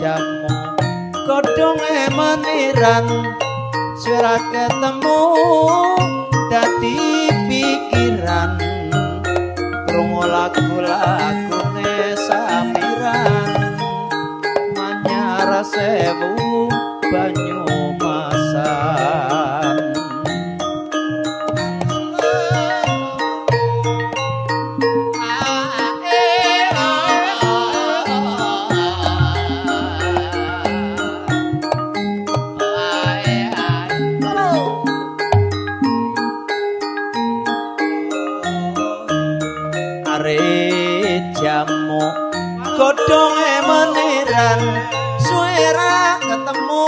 wajahmu godhong emeniran swara ketemu dadi pikiran. Krungu lagu-lagu jamu. Godhonge meniran suara ketemu.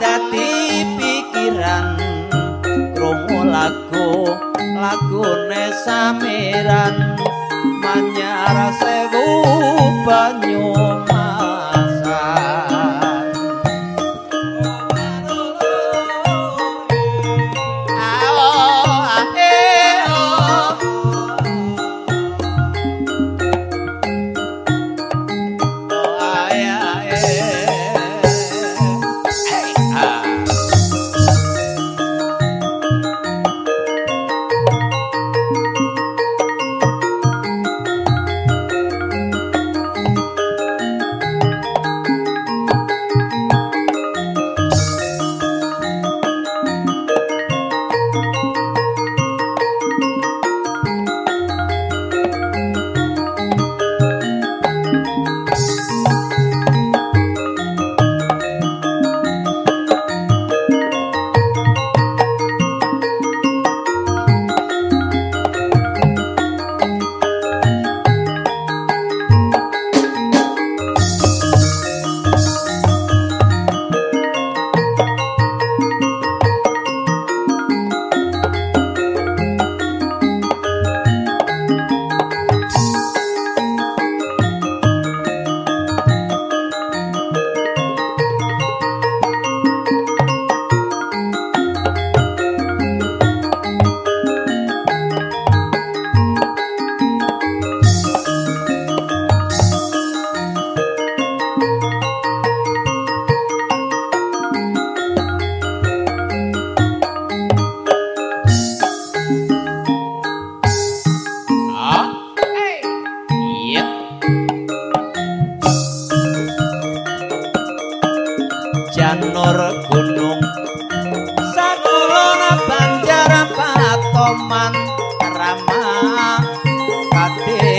Dadi pikiran krungu lagu lagune samiran. Manyar sewu banyu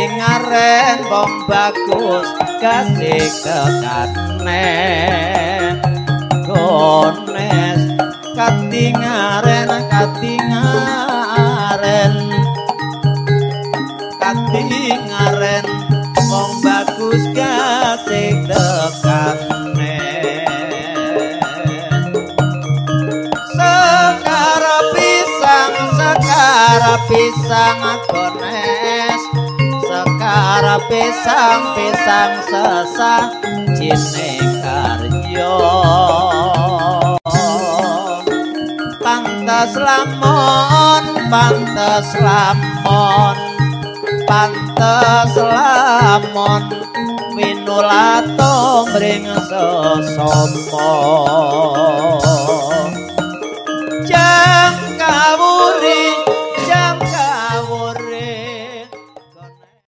kadingaren bom bagus kasih kekatne gones kadingaren kadingaren kadingaren bom bagus kasih kekatne Sekara pisang, sekara pisang gones Sekara pisang, pisang sesah Cine karyo Pantes lamon, pantes lamon Pantes lamon Winulato mring sesomo